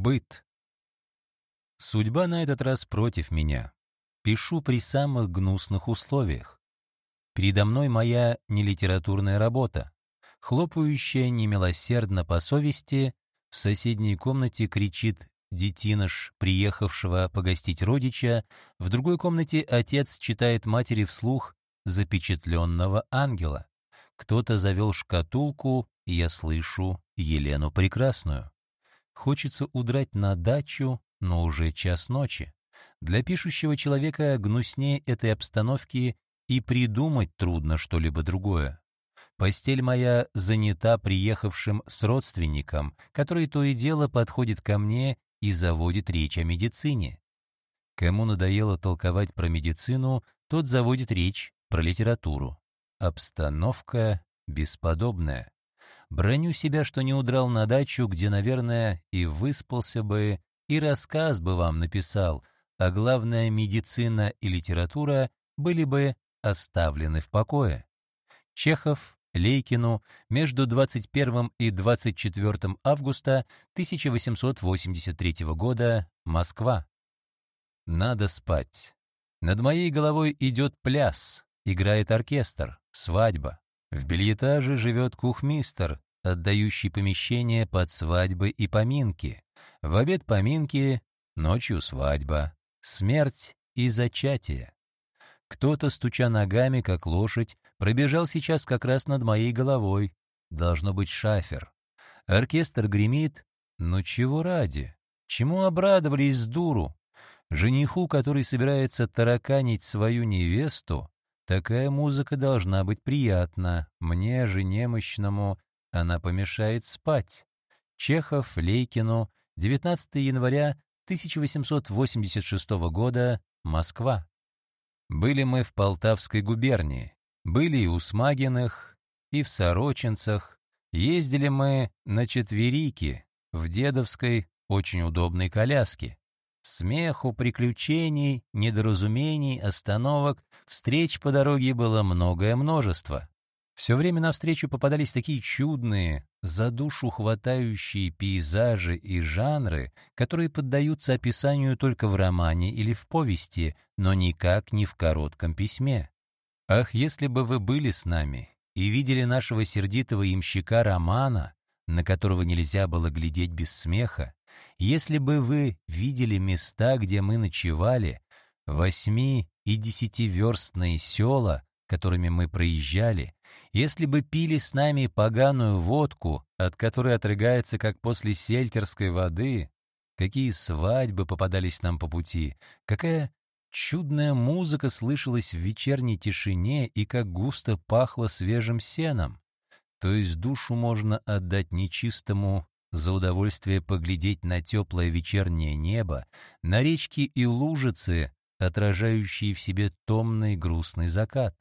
Быт. Судьба на этот раз против меня. Пишу при самых гнусных условиях. Передо мной моя нелитературная работа, хлопающая немилосердно по совести, в соседней комнате кричит детинош, приехавшего погостить родича, в другой комнате отец читает матери вслух запечатленного ангела. Кто-то завел шкатулку, и я слышу Елену Прекрасную. Хочется удрать на дачу, но уже час ночи. Для пишущего человека гнуснее этой обстановки и придумать трудно что-либо другое. Постель моя занята приехавшим с родственником, который то и дело подходит ко мне и заводит речь о медицине. Кому надоело толковать про медицину, тот заводит речь про литературу. Обстановка бесподобная. Броню себя, что не удрал на дачу, где, наверное, и выспался бы, и рассказ бы вам написал, а главное, медицина и литература были бы оставлены в покое. Чехов, Лейкину, между 21 и 24 августа 1883 года, Москва. Надо спать. Над моей головой идет пляс, играет оркестр, свадьба. В бельетаже живет кухмистер, отдающий помещение под свадьбы и поминки. В обед поминки, ночью свадьба, смерть и зачатие. Кто-то, стуча ногами, как лошадь, пробежал сейчас как раз над моей головой. Должно быть шафер. Оркестр гремит. Но чего ради? Чему обрадовались с дуру? Жениху, который собирается тараканить свою невесту, Такая музыка должна быть приятна. Мне же немощному она помешает спать. Чехов, Лейкину, 19 января 1886 года, Москва. Были мы в Полтавской губернии, были и у Смагиных, и в Сорочинцах. Ездили мы на Четверике, в Дедовской, очень удобной коляске. Смеху, приключений, недоразумений, остановок, встреч по дороге было многое множество. Все время навстречу попадались такие чудные, за душу хватающие пейзажи и жанры, которые поддаются описанию только в романе или в повести, но никак не в коротком письме. Ах, если бы вы были с нами и видели нашего сердитого имщика Романа, на которого нельзя было глядеть без смеха, если бы вы видели места, где мы ночевали, восьми- и десятиверстные села, которыми мы проезжали, если бы пили с нами поганую водку, от которой отрыгается, как после сельтерской воды, какие свадьбы попадались нам по пути, какая чудная музыка слышалась в вечерней тишине и как густо пахло свежим сеном. То есть душу можно отдать нечистому за удовольствие поглядеть на теплое вечернее небо, на речки и лужицы, отражающие в себе томный грустный закат.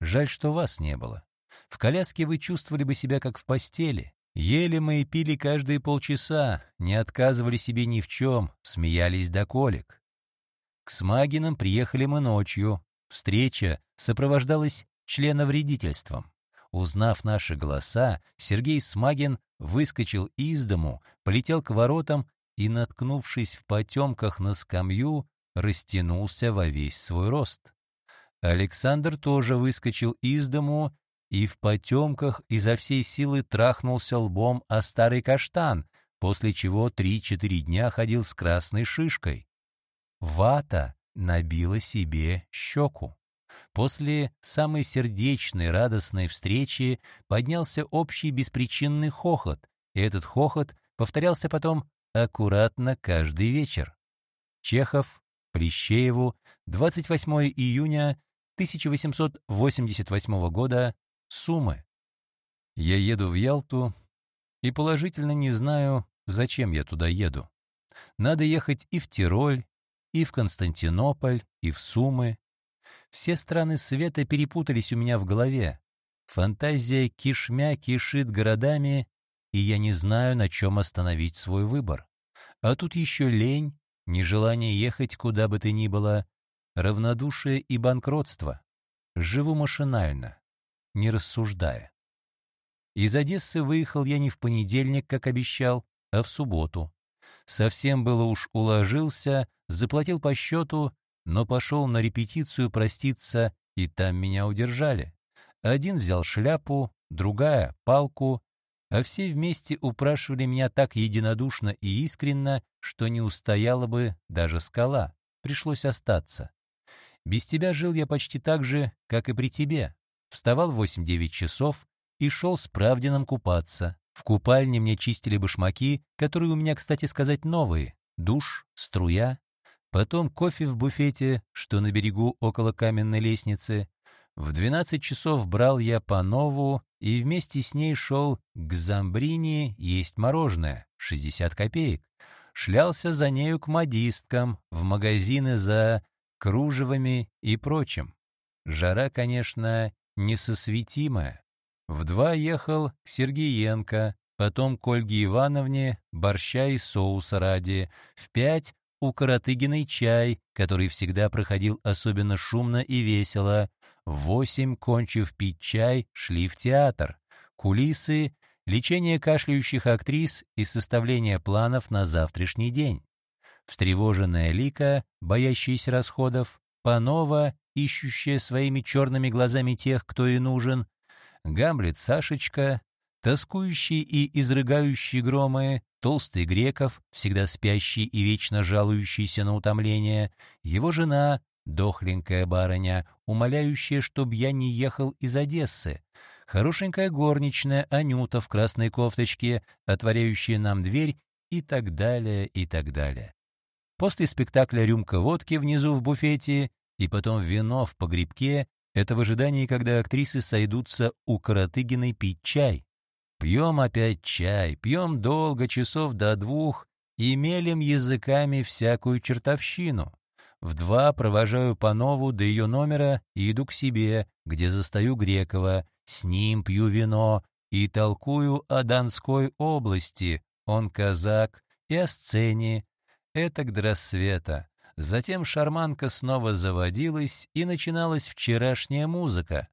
Жаль, что вас не было. В коляске вы чувствовали бы себя как в постели. Ели мы и пили каждые полчаса, не отказывали себе ни в чем, смеялись до колик. К Смагинам приехали мы ночью. Встреча сопровождалась членовредительством. Узнав наши голоса, Сергей Смагин выскочил из дому, полетел к воротам и, наткнувшись в потемках на скамью, растянулся во весь свой рост. Александр тоже выскочил из дому и в потемках изо всей силы трахнулся лбом о старый каштан, после чего три-четыре дня ходил с красной шишкой. Вата набила себе щеку. После самой сердечной, радостной встречи поднялся общий беспричинный хохот, и этот хохот повторялся потом аккуратно каждый вечер. Чехов, Плещееву, 28 июня 1888 года, Сумы. Я еду в Ялту и положительно не знаю, зачем я туда еду. Надо ехать и в Тироль, и в Константинополь, и в Сумы, все страны света перепутались у меня в голове. Фантазия кишмя кишит городами, и я не знаю, на чем остановить свой выбор. А тут еще лень, нежелание ехать куда бы то ни было, равнодушие и банкротство. Живу машинально, не рассуждая. Из Одессы выехал я не в понедельник, как обещал, а в субботу. совсем было уж уложился, заплатил по счету, но пошел на репетицию проститься, и там меня удержали. Один взял шляпу, другая — палку, а все вместе упрашивали меня так единодушно и искренно, что не устояла бы даже скала. Пришлось остаться. Без тебя жил я почти так же, как и при тебе. Вставал в 8-9 часов и шел с Правдином купаться. В купальне мне чистили башмаки, которые у меня, кстати сказать, новые. Душ, струя. Потом кофе в буфете, что на берегу около каменной лестницы. В 12 часов брал я по нову и вместе с ней шел к Замбрини есть мороженое, 60 копеек. Шлялся за нею к модисткам, в магазины за кружевами и прочим. Жара, конечно, несосветимая. В два ехал к Сергеенко, потом к Ольге Ивановне, борща и соуса ради, в пять у Каратыгиной чай, который всегда проходил особенно шумно и весело, в восемь, кончив пить чай, шли в театр. Кулисы, лечение кашляющих актрис и составление планов на завтрашний день. Встревоженная Лика, боящаяся расходов, Панова, ищущая своими черными глазами тех, кто ей нужен, Гамлет Сашечка, тоскующий и изрыгающий громы, толстый Греков, всегда спящий и вечно жалующийся на утомление, его жена, Дохленькая барыня, умоляющая, чтоб я не ехал из Одессы. Хорошенькая горничная Анюта в красной кофточке, отворяющая нам дверь и так далее, и так далее. После спектакля рюмка водки внизу в буфете и потом вино в погребке — это в ожидании, когда актрисы сойдутся у Каратыгиной пить чай. Пьем опять чай, пьем долго, часов до двух, и мелем языками всякую чертовщину. В два провожаю Панову до ее номера и иду к себе, где застаю Грекова, с ним пью вино и толкую о Донской области, он казак, и о сцене. Это к рассвета. Затем шарманка снова заводилась, и начиналась вчерашняя музыка.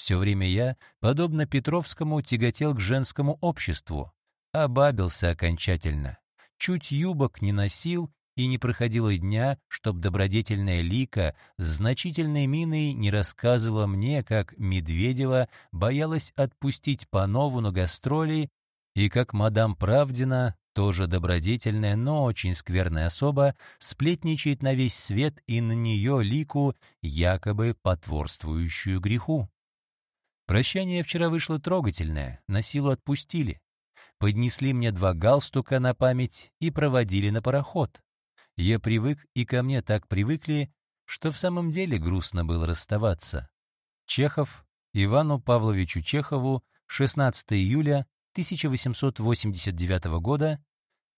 Все время я, подобно Петровскому, тяготел к женскому обществу. Обабился окончательно. Чуть юбок не носил и не проходило дня, чтоб добродетельная Лика с значительной миной не рассказывала мне, как Медведева боялась отпустить Панову на гастроли, и как мадам Правдина, тоже добродетельная, но очень скверная особа, сплетничает на весь свет и на нее Лику, якобы потворствующую греху. Прощание вчера вышло трогательное, на силу отпустили. Поднесли мне два галстука на память и проводили на пароход. Я привык, и ко мне так привыкли, что в самом деле грустно было расставаться. Чехов Ивану Павловичу Чехову 16 июля 1889 года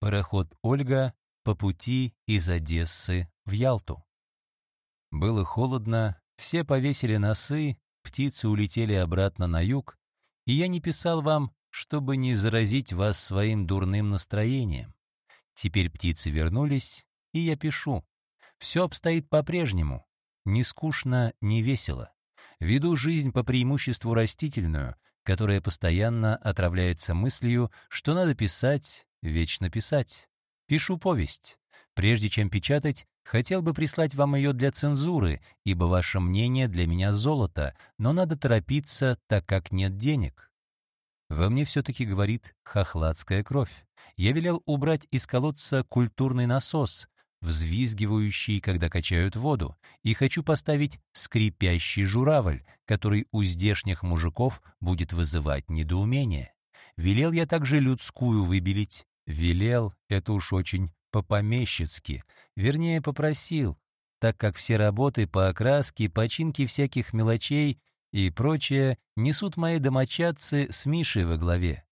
пароход «Ольга» по пути из Одессы в Ялту. Было холодно, все повесили носы, птицы улетели обратно на юг, и я не писал вам, чтобы не заразить вас своим дурным настроением. Теперь птицы вернулись, и я пишу. Все обстоит по-прежнему. Не скучно, не весело. Веду жизнь по преимуществу растительную, которая постоянно отравляется мыслью, что надо писать, вечно писать. Пишу повесть. Прежде чем печатать, хотел бы прислать вам ее для цензуры, ибо ваше мнение для меня золото, но надо торопиться, так как нет денег. Во мне все-таки говорит хохладская кровь. Я велел убрать из колодца культурный насос, взвизгивающий, когда качают воду, и хочу поставить скрипящий журавль, который у здешних мужиков будет вызывать недоумение. Велел я также людскую выбелить. Велел, это уж очень по-помещицки, вернее, попросил, так как все работы по окраске, починке всяких мелочей и прочее несут мои домочадцы с Мишей во главе.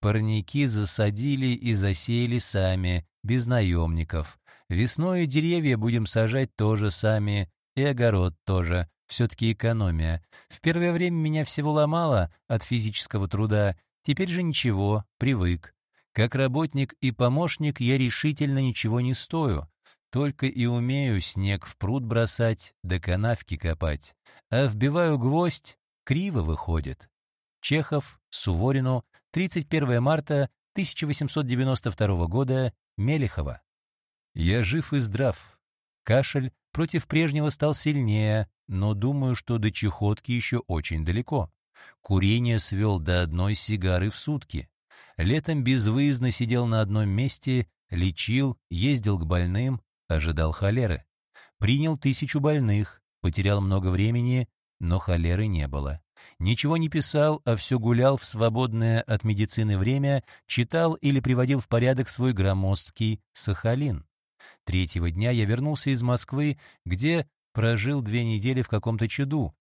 Парники засадили и засеяли сами, без наемников. Весной деревья будем сажать тоже сами, и огород тоже. Все-таки экономия. В первое время меня всего ломало от физического труда, теперь же ничего, привык. Как работник и помощник я решительно ничего не стою. Только и умею снег в пруд бросать, да канавки копать. А вбиваю гвоздь, криво выходит. Чехов, Суворину, 31 марта 1892 года, Мелехова. Я жив и здрав. Кашель против прежнего стал сильнее, но думаю, что до чехотки еще очень далеко. Курение свел до одной сигары в сутки. Летом безвыездно сидел на одном месте, лечил, ездил к больным, ожидал холеры. Принял тысячу больных, потерял много времени, но холеры не было. Ничего не писал, а все гулял в свободное от медицины время, читал или приводил в порядок свой громоздкий Сахалин. Третьего дня я вернулся из Москвы, где прожил две недели в каком-то чуду.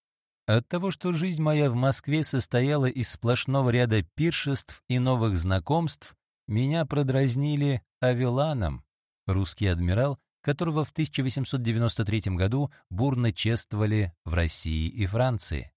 От того, что жизнь моя в Москве состояла из сплошного ряда пиршеств и новых знакомств, меня продразнили Авеланом, русский адмирал, которого в 1893 году бурно чествовали в России и Франции.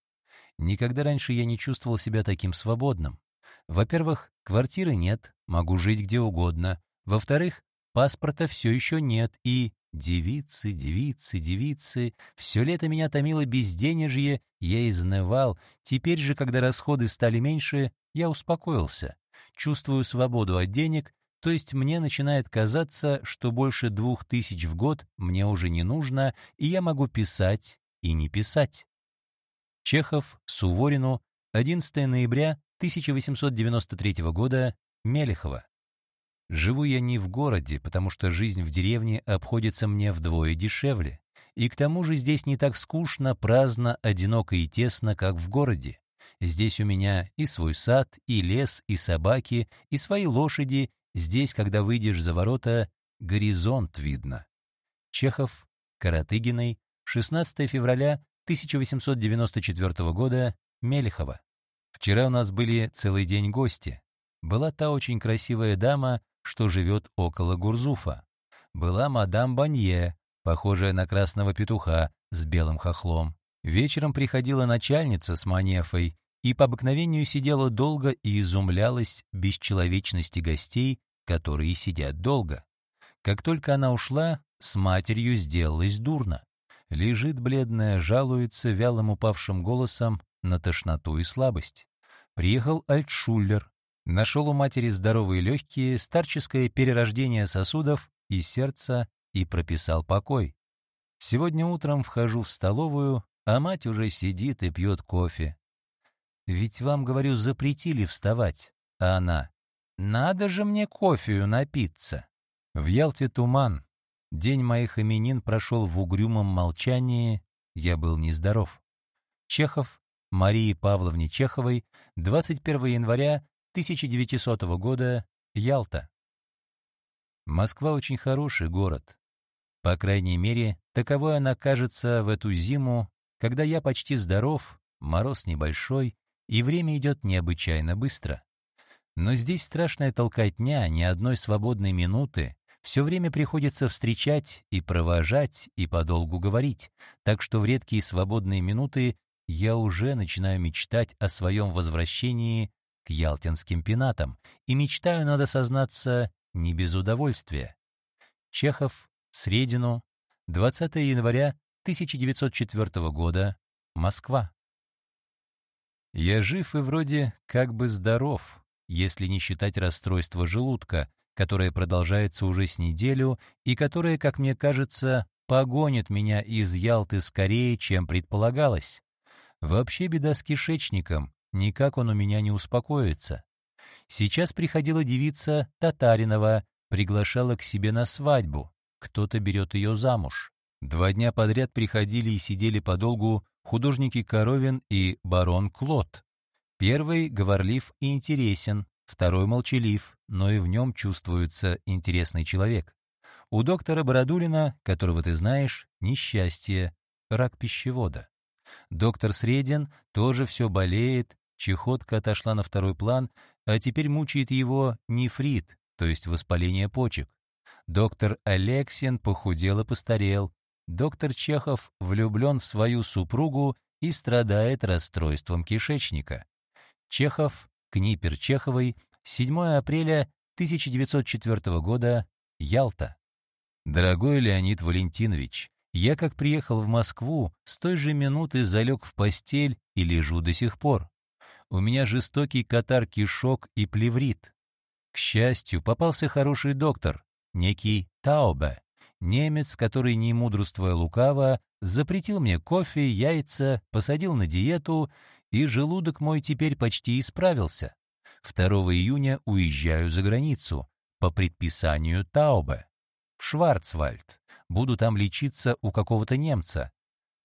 Никогда раньше я не чувствовал себя таким свободным. Во-первых, квартиры нет, могу жить где угодно. Во-вторых, паспорта все еще нет, и девицы, девицы, девицы. Все лето меня томило безденежье, я изнывал. Теперь же, когда расходы стали меньше, я успокоился. Чувствую свободу от денег, то есть мне начинает казаться, что больше двух тысяч в год мне уже не нужно, и я могу писать и не писать. Чехов, Суворину, 11 ноября 1893 года, Мелехова. Живу я не в городе, потому что жизнь в деревне обходится мне вдвое дешевле. И к тому же здесь не так скучно, праздно, одиноко и тесно, как в городе. Здесь у меня и свой сад, и лес, и собаки, и свои лошади. Здесь, когда выйдешь за ворота, горизонт видно. Чехов, Каратыгиной, 16 февраля 1894 года, Мелехова. Вчера у нас были целый день гости. Была та очень красивая дама, что живет около Гурзуфа. Была мадам Банье, похожая на красного петуха с белым хохлом. Вечером приходила начальница с манефой и по обыкновению сидела долго и изумлялась бесчеловечности гостей, которые сидят долго. Как только она ушла, с матерью сделалось дурно. Лежит бледная, жалуется вялым упавшим голосом на тошноту и слабость. Приехал Альтшуллер, нашел у матери здоровые легкие, старческое перерождение сосудов и сердца и прописал покой. Сегодня утром вхожу в столовую, а мать уже сидит и пьет кофе. Ведь вам, говорю, запретили вставать, а она «Надо же мне кофею напиться». В Ялте туман, День моих именин прошел в угрюмом молчании, я был нездоров. Чехов, Марии Павловне Чеховой, 21 января 1900 года, Ялта. Москва очень хороший город. По крайней мере, таковой она кажется в эту зиму, когда я почти здоров, мороз небольшой, и время идет необычайно быстро. Но здесь страшная толкотня, ни одной свободной минуты, все время приходится встречать и провожать, и подолгу говорить, так что в редкие свободные минуты я уже начинаю мечтать о своем возвращении к ялтинским пенатам, и мечтаю, надо сознаться, не без удовольствия. Чехов, Средину, 20 января 1904 года, Москва. Я жив и вроде как бы здоров, если не считать расстройства желудка, которая продолжается уже с неделю и которая, как мне кажется, погонит меня из Ялты скорее, чем предполагалось. Вообще беда с кишечником, никак он у меня не успокоится. Сейчас приходила девица Татаринова, приглашала к себе на свадьбу. Кто-то берет ее замуж. Два дня подряд приходили и сидели подолгу художники Коровин и барон Клод. Первый говорлив и интересен, Второй молчалив, но и в нем чувствуется интересный человек. У доктора Бородулина, которого ты знаешь, несчастье, рак пищевода. Доктор Средин тоже все болеет, чехотка отошла на второй план, а теперь мучает его нефрит, то есть воспаление почек. Доктор Алексин похудел и постарел. Доктор Чехов влюблен в свою супругу и страдает расстройством кишечника. Чехов Книпер Чеховой, 7 апреля 1904 года, Ялта. Дорогой Леонид Валентинович, я как приехал в Москву, с той же минуты залег в постель и лежу до сих пор. У меня жестокий катар кишок и плеврит. К счастью, попался хороший доктор, некий Таубе, немец, который, не мудрствуя лукаво, запретил мне кофе, яйца, посадил на диету, и желудок мой теперь почти исправился. 2 июня уезжаю за границу по предписанию Таубе в Шварцвальд. Буду там лечиться у какого-то немца.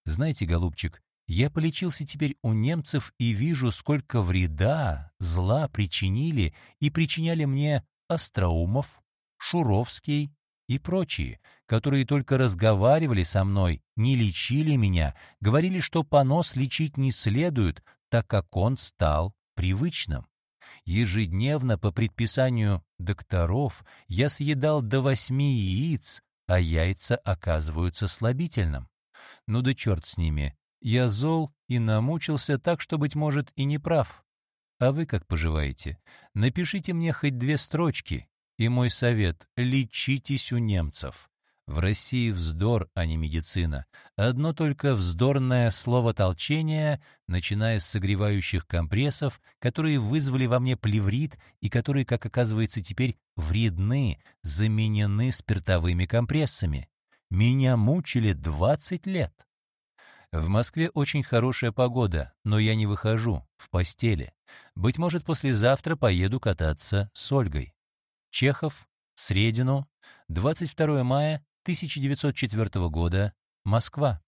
Знаете, голубчик, я полечился теперь у немцев и вижу, сколько вреда, зла причинили и причиняли мне Остроумов, Шуровский и прочие, которые только разговаривали со мной, не лечили меня, говорили, что понос лечить не следует, так как он стал привычным. Ежедневно по предписанию докторов я съедал до восьми яиц, а яйца оказываются слабительным. Ну да черт с ними, я зол и намучился так, что, быть может, и не прав. А вы как поживаете? Напишите мне хоть две строчки. И мой совет — лечитесь у немцев. В России вздор, а не медицина. Одно только вздорное слово толчение, начиная с согревающих компрессов, которые вызвали во мне плеврит и которые, как оказывается теперь, вредны, заменены спиртовыми компрессами. Меня мучили 20 лет. В Москве очень хорошая погода, но я не выхожу, в постели. Быть может, послезавтра поеду кататься с Ольгой. Чехов, Средину, 22 мая 1904 года, Москва.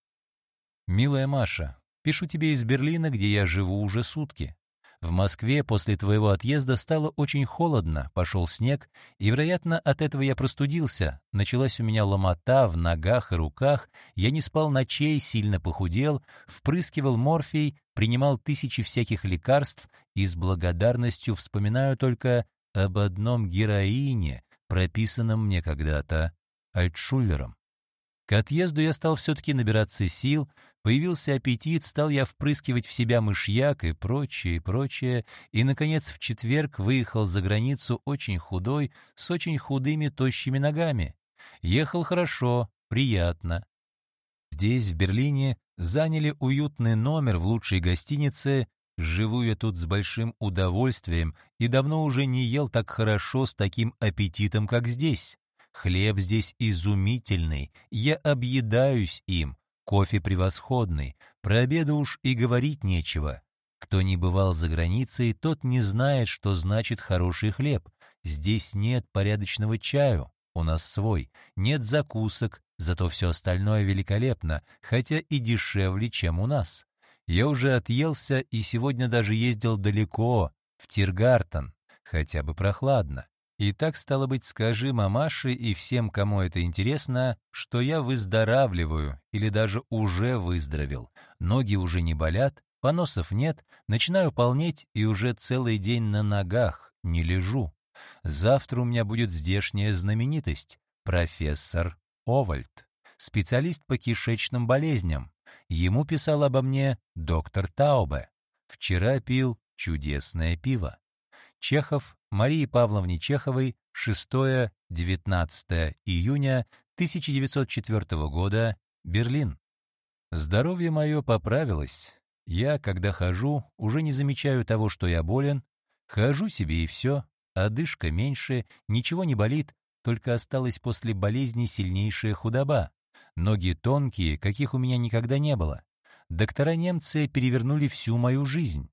Милая Маша, пишу тебе из Берлина, где я живу уже сутки. В Москве после твоего отъезда стало очень холодно, пошел снег, и, вероятно, от этого я простудился. Началась у меня ломота в ногах и руках, я не спал ночей, сильно похудел, впрыскивал морфий, принимал тысячи всяких лекарств и с благодарностью вспоминаю только об одном героине, прописанном мне когда-то Альтшуллером. К отъезду я стал все-таки набираться сил, появился аппетит, стал я впрыскивать в себя мышьяк и прочее, и прочее, и, наконец, в четверг выехал за границу очень худой, с очень худыми, тощими ногами. Ехал хорошо, приятно. Здесь, в Берлине, заняли уютный номер в лучшей гостинице, живу я тут с большим удовольствием и давно уже не ел так хорошо с таким аппетитом, как здесь. Хлеб здесь изумительный, я объедаюсь им, кофе превосходный, про обеда уж и говорить нечего. Кто не бывал за границей, тот не знает, что значит хороший хлеб. Здесь нет порядочного чаю, у нас свой, нет закусок, зато все остальное великолепно, хотя и дешевле, чем у нас. Я уже отъелся и сегодня даже ездил далеко, в Тиргартен, хотя бы прохладно. И так, стало быть, скажи мамаше и всем, кому это интересно, что я выздоравливаю или даже уже выздоровел. Ноги уже не болят, поносов нет, начинаю полнеть и уже целый день на ногах, не лежу. Завтра у меня будет здешняя знаменитость — профессор Овальд, специалист по кишечным болезням. Ему писал обо мне доктор Таубе. Вчера пил чудесное пиво. Чехов Марии Павловне Чеховой 6-19 июня 1904 года, Берлин. Здоровье мое поправилось. Я, когда хожу, уже не замечаю того, что я болен. Хожу себе и все, одышка меньше, ничего не болит, только осталась после болезни сильнейшая худоба. Ноги тонкие, каких у меня никогда не было. Доктора немцы перевернули всю мою жизнь.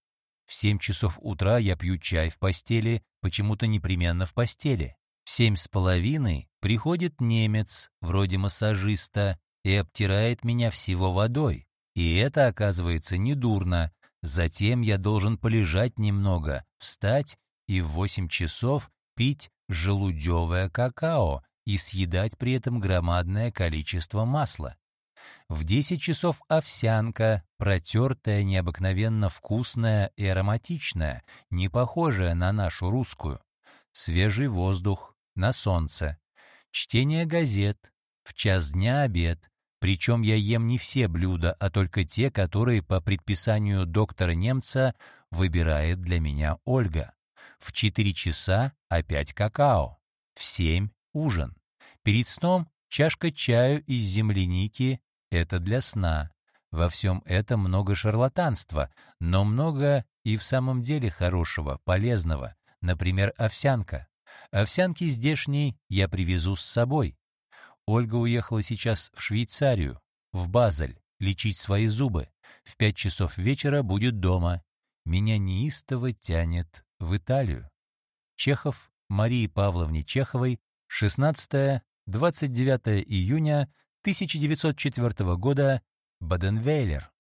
В семь часов утра я пью чай в постели, почему-то непременно в постели. В семь с половиной приходит немец, вроде массажиста, и обтирает меня всего водой. И это, оказывается, недурно. Затем я должен полежать немного, встать и в восемь часов пить желудевое какао и съедать при этом громадное количество масла. В 10 часов овсянка, протертая, необыкновенно вкусная и ароматичная, не похожая на нашу русскую. Свежий воздух, на солнце. Чтение газет. В час дня обед. Причем я ем не все блюда, а только те, которые по предписанию доктора немца выбирает для меня Ольга. В 4 часа опять какао. В 7 ужин. Перед сном чашка чаю из земляники это для сна. Во всем этом много шарлатанства, но много и в самом деле хорошего, полезного. Например, овсянка. Овсянки здешней я привезу с собой. Ольга уехала сейчас в Швейцарию, в Базель, лечить свои зубы. В пять часов вечера будет дома. Меня неистово тянет в Италию. Чехов Марии Павловне Чеховой 16-29 июня 1904 года Баденвейлер.